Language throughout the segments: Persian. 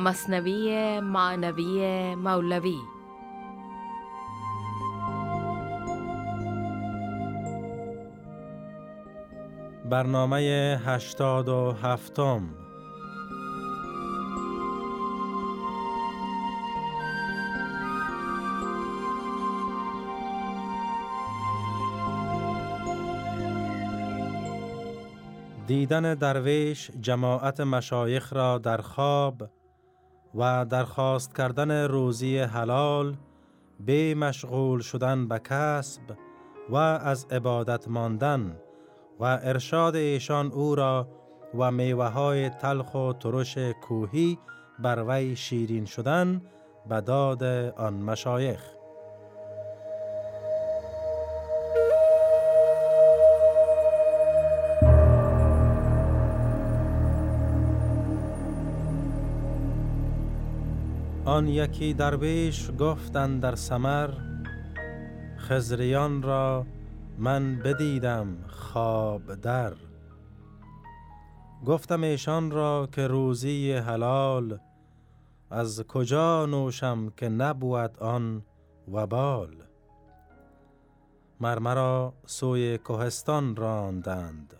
مصنوی معنوی مولوی. برنامه هشتاد و هفتم. دیدن درویش جماعت مشایخ را در خواب و درخواست کردن روزی حلال به مشغول شدن به کسب و از عبادت ماندن و ارشاد ایشان او را و میوه های تلخ و ترش کوهی بر وی شیرین شدن به داد آن مشایخ. آن یکی درویش گفتند در سمر خزریان را من بدیدم خواب در. گفتم ایشان را که روزی حلال از کجا نوشم که نبود آن وبال؟ مرمرا سوی کوهستان راندند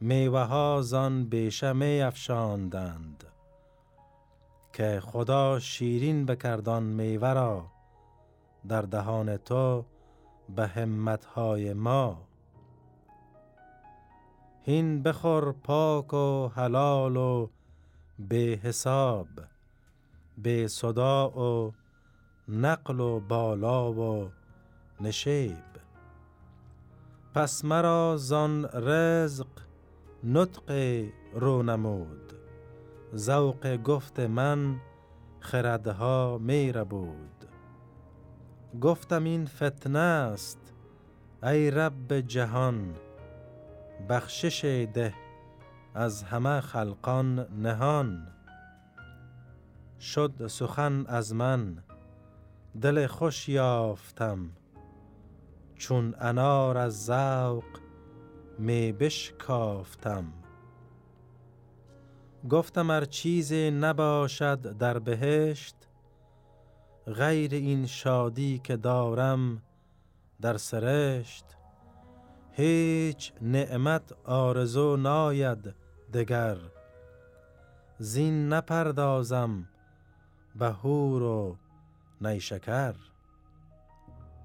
میوه ها زان بیشه می افشاندند. که خدا شیرین بکردان میوه را در دهان تو به همتهای ما. هین بخور پاک و حلال و به حساب به صدا و نقل و بالا و نشیب. پس مرا زان رزق نطق رو نمود. ذوق گفت من خردها می بود گفتم این فتنه است ای رب جهان بخشش ده از همه خلقان نهان. شد سخن از من دل خوش یافتم چون انار از ذوق می بشکافتم. گفتم ار چیزی نباشد در بهشت غیر این شادی که دارم در سرشت. هیچ نعمت آرزو ناید دگر زین نپردازم به هور و نیشکر.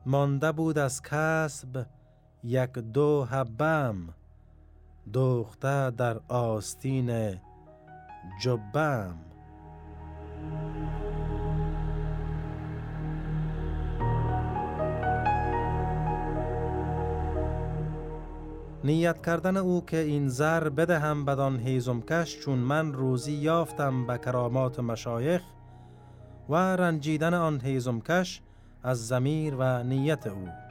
مانده بود از کسب یک دو حبم دوخته در آستین جبم. نیت کردن او که این زر بدهم بدان هیزم کش چون من روزی یافتم به کرامات مشایخ و رنجیدن آن هیزم کش از زمیر و نیت او.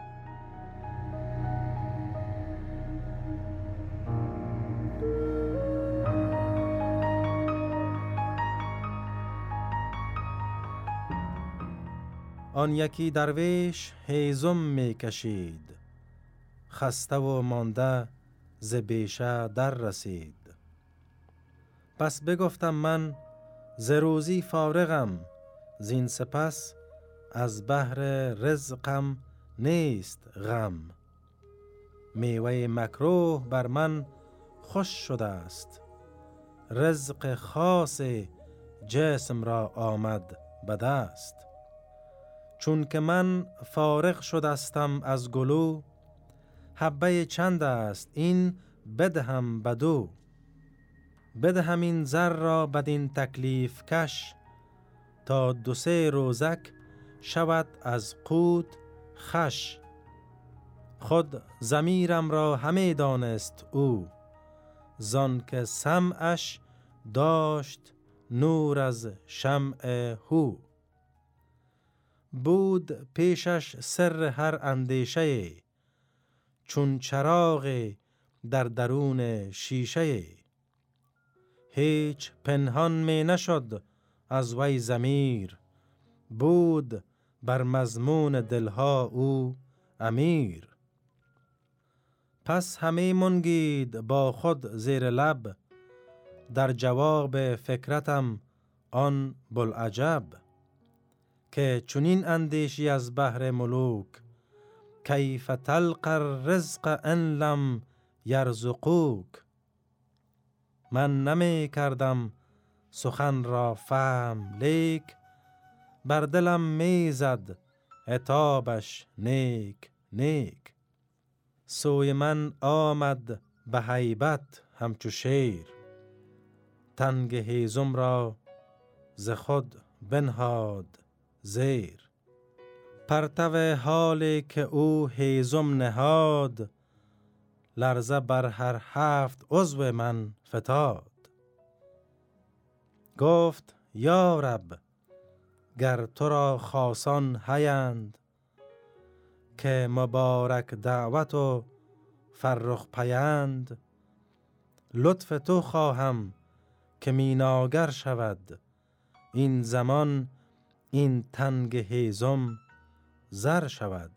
آن یکی درویش هیزم می کشید. خسته و مانده ز بیشه در رسید. پس بگفتم من ز روزی فارغم زین سپس از بهر رزقم نیست غم. میوه مکروه بر من خوش شده است. رزق خاص جسم را آمد به دست چون که من فارغ شدستم از گلو حبه چند است این بدهم بدو. بدهم این زر را بدین تکلیف کش تا دو سه روزک شود از قوت خش خود زمیرم را همه دانست او زان که سمعش داشت نور از شمع هو. بود پیشش سر هر اندیشه چون چراغ در درون شیشه. هیچ پنهان می نشد از وی زمیر بود بر مضمون دلها او امیر. پس همه منگید با خود زیر لب در جواب فکرتم آن بلعجب. که چونین اندیشی از بهر ملوک کیف تلق الرزق ان لم یرزقوک؟ من نمی کردم سخن را فهم لیک بر دلم می‌زد عتابش نیک نیک. سوی من آمد به حیبت همچو شیر تنگ هیزم را ز خود بنهاد زیر. پرتو حالی که او هیزم نهاد لرزه بر هر هفت عضو من فتاد. گفت یا رب گر تو را خاصان هیند که مبارک دعوت و فرخ پیند لطف تو خواهم که میناگر شود این زمان این تنگ هیزم زر شود.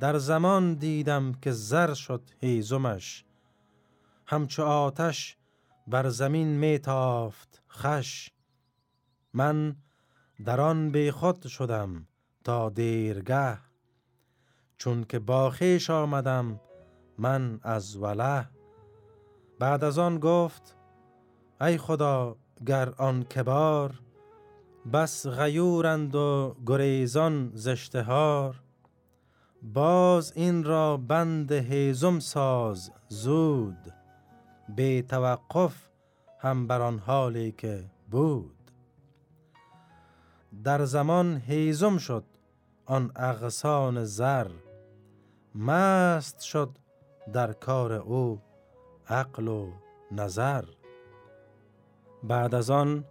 در زمان دیدم که زر شد هیزمش همچو آتش بر زمین میتافت خش. من در آن بی خود شدم تا دیرگه. چون که با خیش آمدم من از وله. بعد از آن گفت ای خدا گر آن کبار بس غیورند و گریزان زشتهار باز این را بند هیزم ساز زود به توقف هم بر آن حالی که بود. در زمان هیزم شد آن اغسان زر مست شد در کار او عقل و نظر. بعد از آن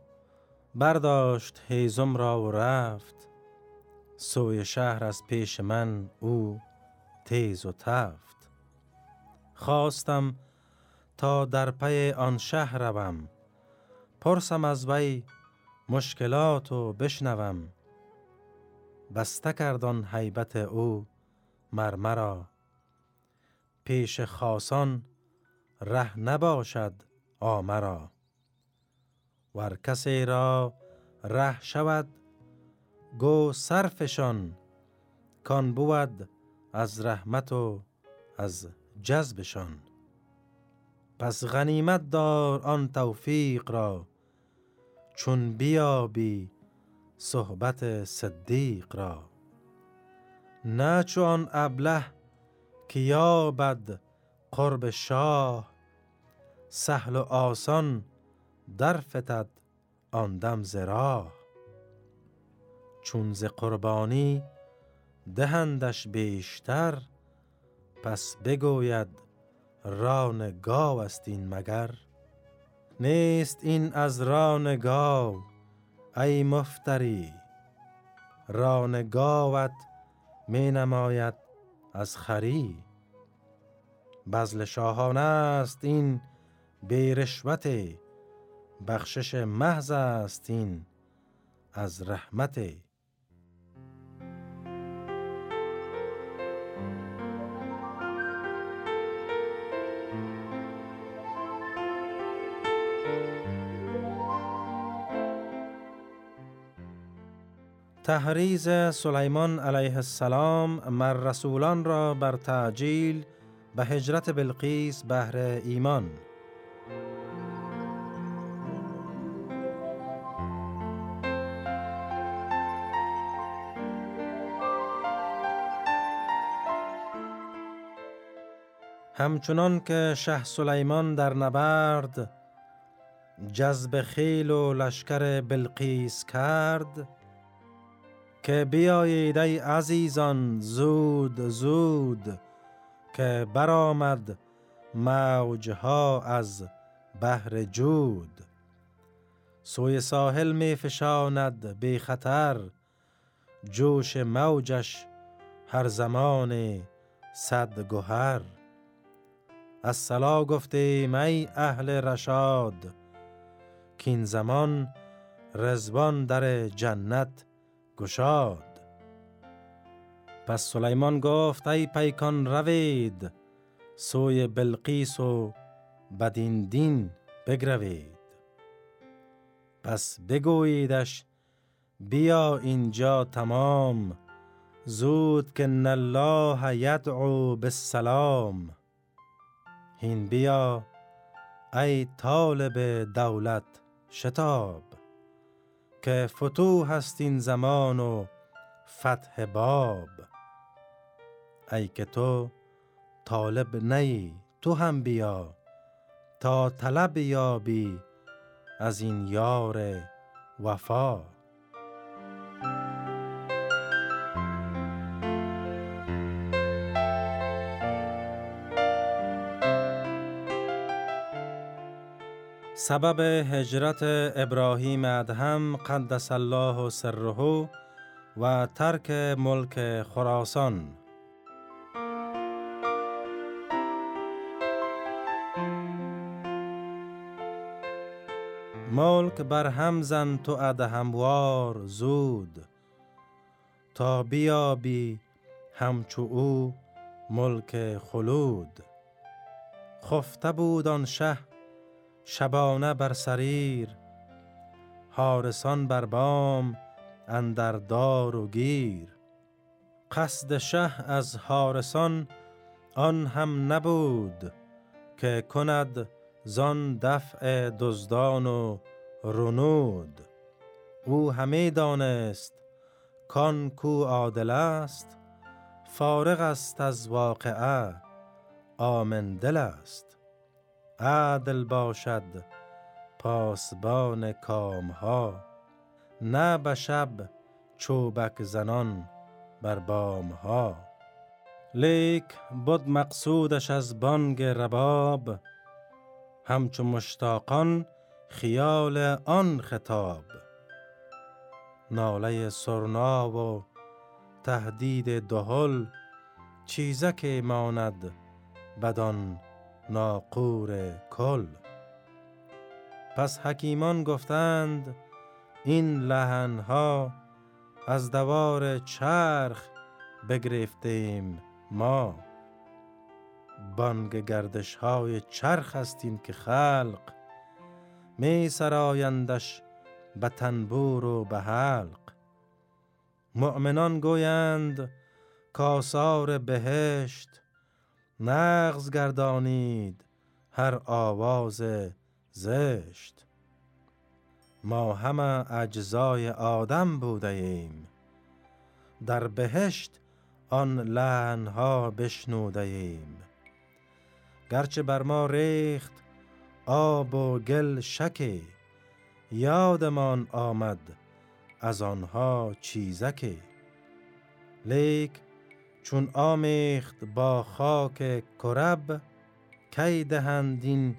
برداشت هیزم را و رفت. سوی شهر از پیش من او تیز و تفت. خواستم تا در پی آن شهر روم. پرسم از وی مشکلات و بشنوم. بسته کردن حیبت او مرمرا پیش خاصان ره نباشد آمرا ور کسی را ره شود گو صرفشان کان بود از رحمت و از جذبشان. پس غنیمت دار آن توفیق را چون بیابی صحبت صدیق را. نه چون ابله که یابد قرب شاه سهل و آسان در فتد آن دم چون ز قربانی دهندش بیشتر پس بگوید ران گاو است این مگر. نیست این از ران گاو ای مفتری ران گاوت می نماید از خری. بزل شاهانه است این بیرشوت بخشش محض است این از رحمت. تحریز سلیمان علیه السلام مر رسولان را بر تعجیل به هجرت بلقیس بهر ایمان. همچنان که شه سلیمان در نبرد جذب خیل و لشکر بلقیس کرد که بیایید ای عزیزان زود زود که برآمد موجها از بحر جود. سوی ساحل می فشاند بی خطر جوش موجش هر زمان صد گوهر از سلا گفتیم ای اهل رشاد کین زمان رزبان در جنت گشاد. پس سلیمان گفت ای پیکان روید سوی بلقیس و بدین دین بگروید. پس بگوییدش بیا اینجا تمام زود که الله یدعو بالسلام. هین بیا ای طالب دولت شتاب که فتوح هست این زمان و فتح باب. ای که تو طالب نی تو هم بیا تا طلب یابی از این یار وفا. سبب هجرت ابراهیم ادهم قدس الله سره و ترک ملک خراسان. ملک بر هم زن تو ادهموار زود تا بیابی همچو او ملک خلود. خفته بود آن شه شبانه بر سریر حارسان بر بام اندر دار و گیر. قصد شه از حارسان آن هم نبود که کند زان دفع دزدان و رنود. او همه دانست کان کو عادل است فارغ است از واقعه آمن دل است. عدل باشد پاسبان کامها نه به شب چوبک زنان بر بامها. لیک بود مقصودش از بانگ رباب همچو مشتاقان خیال آن خطاب. ناله سرنا و تهدید دهل چیزک ماند بدان ناقور کل. پس حکیمان گفتند این لحنها از دوار چرخ بگرفتیم ما. بانگ گردش های چرخ هستیم که خلق می سرایندش به تنبور و به حلق. مؤمنان گویند کاسار بهشت نغز گردانید هر آواز زشت. ما همه اجزای آدم بوده ایم در بهشت آن لحنها بشنوده ایم گرچه بر ما ریخت آب و گل شکی یادمان آمد از آنها چیزکی لیک چون آمیخت با خاک کرب کی دهند این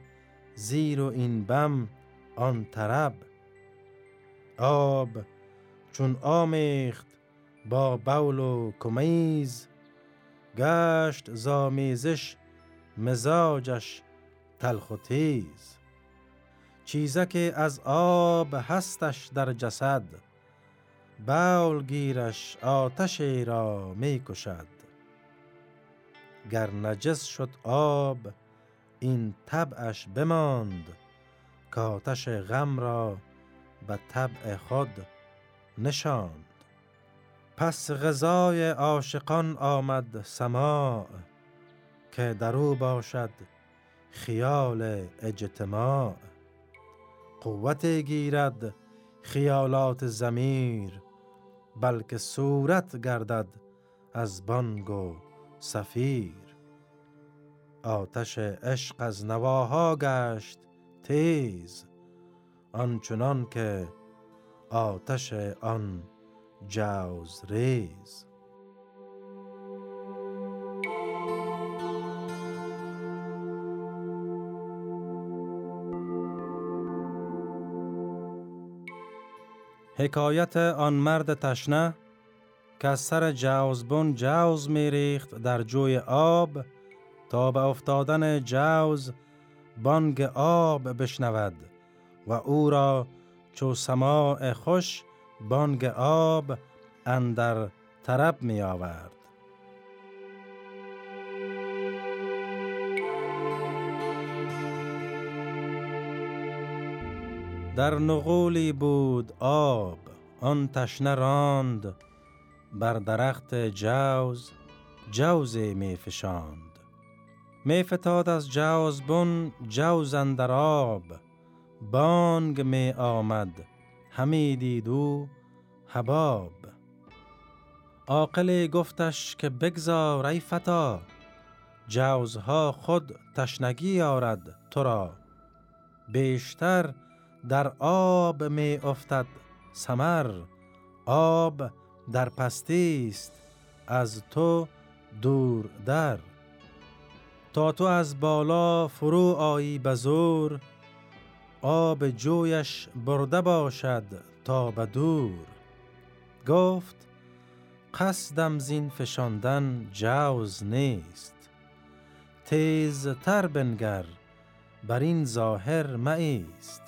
زیر و این بم آن طرب؟ آب چون آمیخت با بول و کمیز گشت زامیزش مزاجش تلخ و تیز. چیزک از آب هستش در جسد گیرش آتشی را می کشد. گر نجس شد آب این طبعش بماند. کاتش غم را به طبع خود نشاند. پس غذای عاشقان آمد سماع که درو باشد خیال اجتماع. قوت گیرد خیالات زمیر بلکه صورت گردد از بانگ و سفیر. آتش عشق از نواها گشت تیز آنچنان که آتش آن جوز ریز. حکایت آن مرد تشنه که سر جوزبون جوز میریخت در جوی آب تا به افتادن جوز بانگ آب بشنود و او را چو سماع خوش بانگ آب اندر طرب می آورد. در نغولی بود آب آن تشنه راند بر درخت جوز جوز می فشاند می فتاد از جوز بن جوز اندر آب. بانگ می آمد همی دید او حباب. عاقل گفتش که بگذار ای فتا جوزها خود تشنگی آرد تو را. بیشتر در آب می افتد سمر آب در پستی است از تو دور در. تا تو از بالا فرو آیی بزور آب جویش برده باشد تا به دور. گفت قصدم زین فشاندن جوز نیست. تیز تر بنگر بر این ظاهر مایست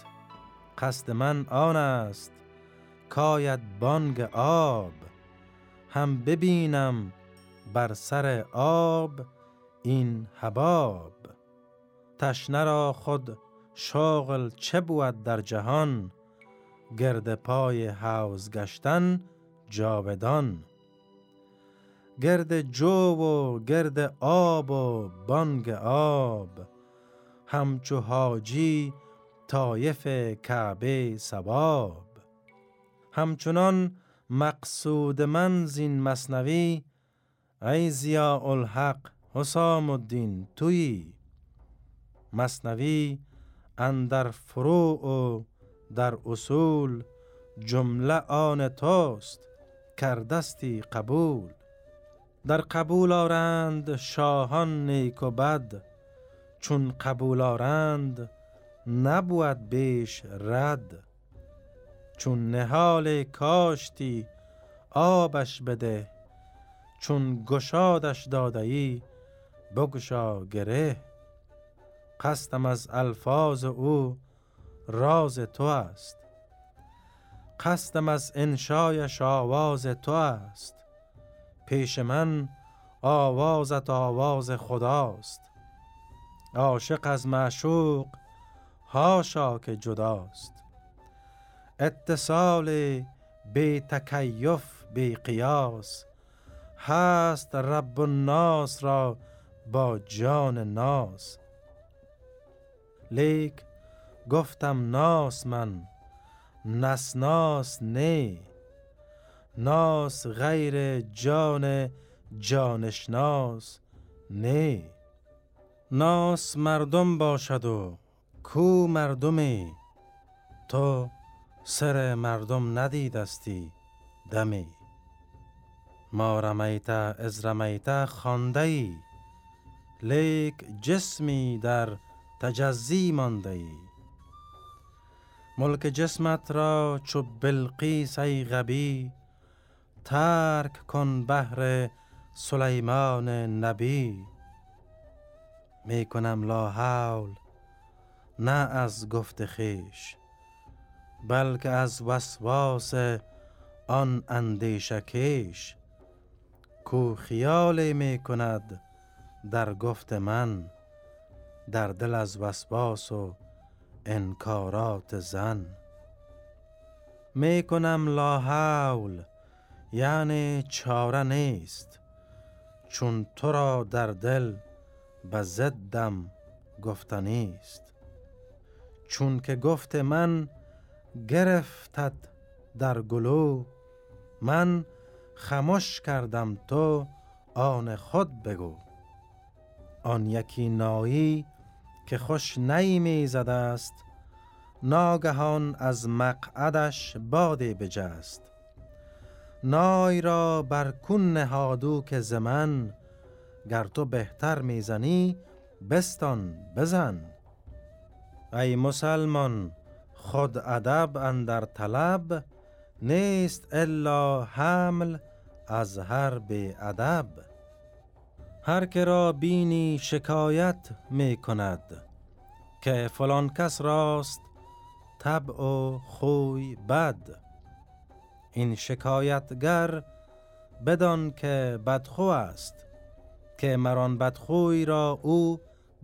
قصد من آن است. کاید بانگ آب. هم ببینم بر سر آب این حباب. تشنه را خود شاغل چه بود در جهان؟ گرد پای حوز گشتن جاودان. گرد جو و گرد آب و بانگ آب. همچو حاجی طایف کعبه سواب همچنان مقصود من زین مصنوی ای زیا الحق حسام الدین تویی مصنوی اندر فروع و در اصول جمله آن توست کردستی قبول. در قبول آرند شاهان نیک و بد چون قبول آرند نبود بیش رد. چون نهال کاشتی آبش بده چون گشادش دادهی بگشا گره. قصدم از الفاظ او راز تو است. قصدم از انشایش آواز تو است. پیش من آوازت آواز خداست. عاشق از معشوق هاشا که جداست. اتصال بی تکیف بی قیاس هست رب الناس را با جان ناس. لیک گفتم ناس من نسناس نه. ناس غیر جان جانشناس نه. ناس مردم باشد و کو مردمی تو سر مردم ندیدستی دمی. ما رمیت از رمیت خانده ای لیک جسمی در تجزی مانده ای ملک جسمت را چو بلقیس ای غبی ترک کن بهر سلیمان نبی. می کنم لا حول نه از گفت خیش بلکه از وسواس آن اندیشه کش کو خیال می کند در گفت من در دل از وسواس و انکارات زن. می کنم لا حول یعنی چاره نیست چون تو را در دل به زدم گفتنی است چون که گفت من گرفتد در گلو من خموش کردم تو آن خود بگو. آن یکی نایی که خوش نی زده است ناگهان از مقعدش بادی بجست. نای را بر کن نهادو که زمن گر تو بهتر می‌زنی بستان بزن. ای مسلمان خود ادب اندر طلب نیست الا حمل از هر به ادب. هر که را بینی شکایت می کند که فلان کس راست طبع و خوی بد. این شکایتگر بدان که بدخو است که مران بدخوی را او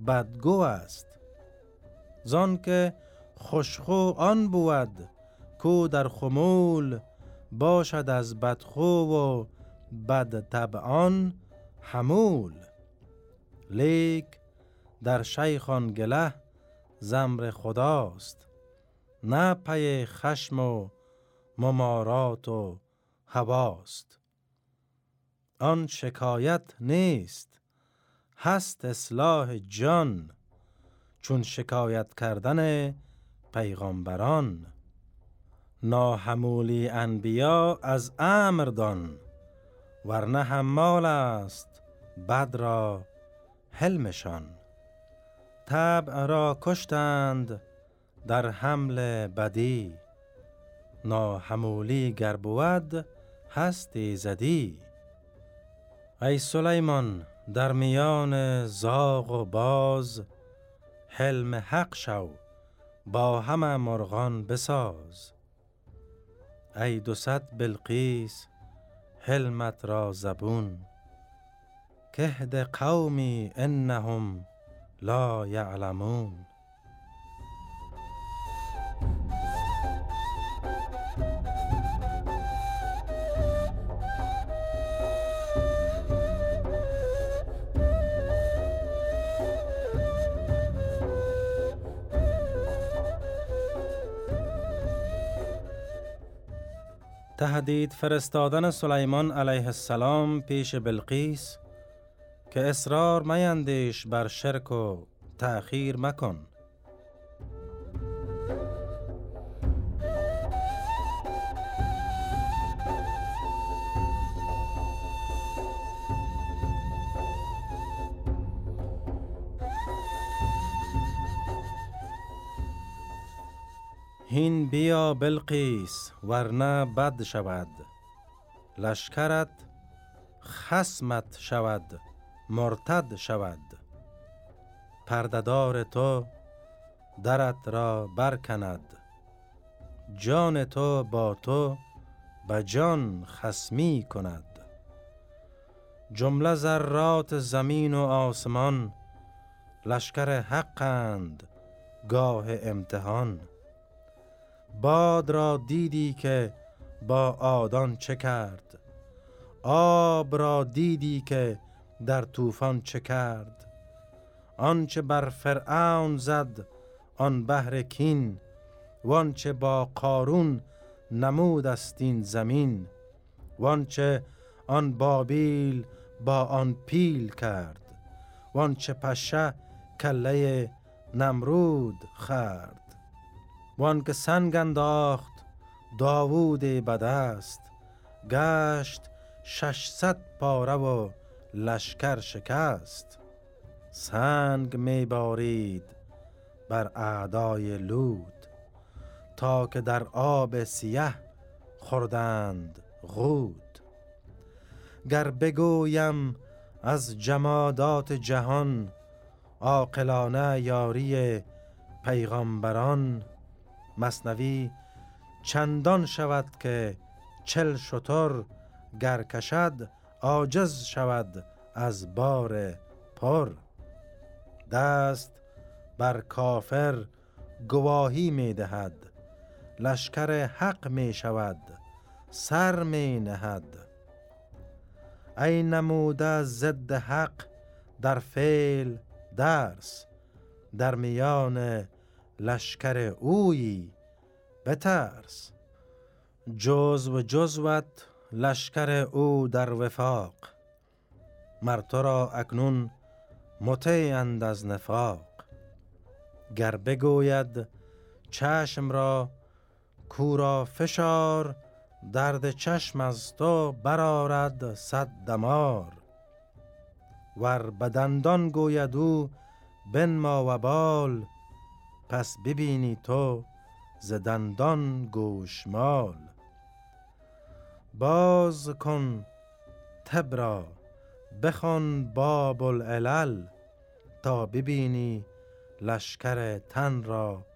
بدگو است. زان که خوشخو آن بود کو در خمول باشد از بدخو و بد طبعان حمول. لیک در شیخان گله زمر خداست نه پی خشم و ممارات و هواست. آن شکایت نیست هست اصلاح جان چون شکایت کردن پیغامبران ناحمولی انبیا از امر دان ورنه حمال است بد را حلمشان. طبع را کشتند در حمل بدی. ناحمولی گر بود هستی زدی. ای سلیمان در میان زاغ و باز حلم حق شو با همه مرغان بساز. ای دو صد بلقیس حلمت را زبون. کهد قومی انهم لا یعلمون. تهدید فرستادن سلیمان علیه السلام پیش بلقیس که اصرار میندیش بر شرک و تأخیر مکن. هین بیا بلقیس ورنه بد شود. لشکرت خسمت شود مرتد شود. پرددار تو درت را برکند. جان تو با تو به جان خسمی کند. جمله ذرات زمین و آسمان لشکر حقند گاه امتحان. باد را دیدی که با آدان چه کرد؟ آب را دیدی که در طوفان چه کرد؟ آنچه بر فرعون زد آن بهر کین وانچه با قارون نمود است این زمین وانچه آن بابیل با آن پیل کرد وانچه پشه کله نمرود خرد وان که سنگ انداخت داوود بدست. گشت ششصد پاره و لشکر شکست. سنگ می بارید بر اعدای لود تا که در آب سیه خوردند غود گر بگویم از جمادات جهان عاقلانه یاری پیغامبران مصنوی چندان شود که چل شطور گر کشد عاجز شود از بار پر. دست بر کافر گواهی می دهد لشکر حق می شود سر می نهد. ای نموده ضد حق در فعل درس در میان لشکر اویی بترس. جزو جزوت لشکر او در وفاق. مر تو را اکنون مطیعند از نفاق. گر بگوید چشم را کورا فشار درد چشم از تو برارد صد دمار. ور بدندان گوید او بنما و بال پس ببینی تو زدندان گوشمال. باز کن تبرا بخوان باب العلل تا ببینی لشکر تن را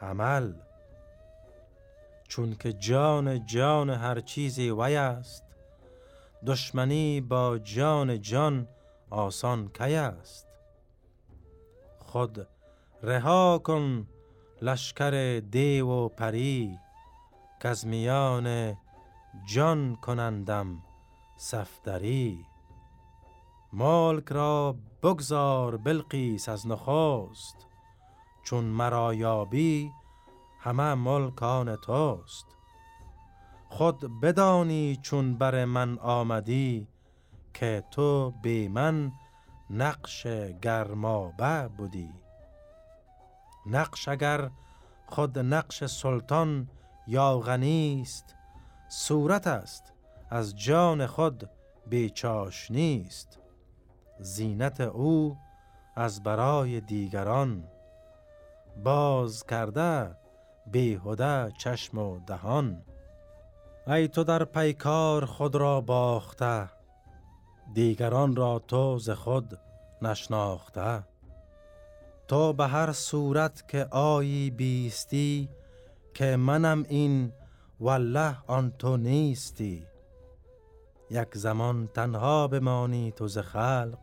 عمل. چون که جان جان هر چیزی وی است دشمنی با جان جان آسان کی است؟ خود رها کن لشکر دیو و پری که از میان جان کنندم صفدری. مالک را بگذار بلقیس از نخست چون مرا یابی همه ملک آن توست. خود بدانی چون بر من آمدی که تو بی من نقش گرمابه بودی. نقش اگر خود نقش سلطان یا غنیست صورت است از جان خود بیچاش نیست. زینت او از برای دیگران باز کرده بیهوده چشم و دهان. ای تو در پیکار خود را باخته دیگران را تو ز خود نشناخته. تو به هر صورت که آیی بیستی که منم این والله آن تو نیستی. یک زمان تنها بمانی تو ز خلق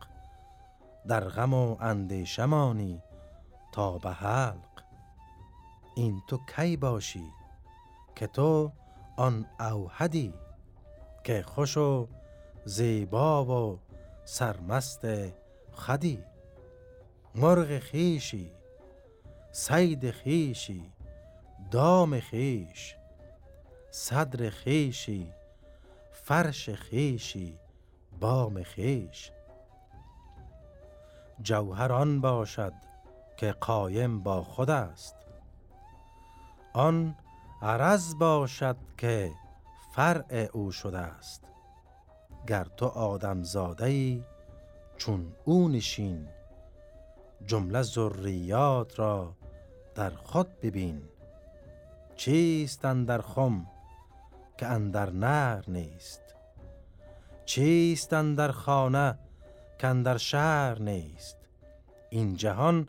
در غم و اندیشه مانی تا به حلق. این تو کی باشی که تو آن اوهدی که خوش و زیبا و سرمست خدی؟ مرغ خیشی سید خیشی دام خیش صدر خیشی فرش خیشی بام خیش. جوهر آن باشد که قایم با خود است. آن عرض باشد که فرع او شده است. گر تو آدم زاده ای چون او نشین. جمله ذریات را در خود ببین. چیست اندر خم که اندر نر نیست؟ چیست اندر خانه که اندر شهر نیست؟ این جهان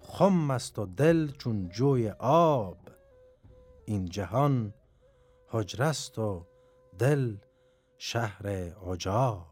خم است و دل چون جوی آب. این جهان حجرست و دل شهر عجاب.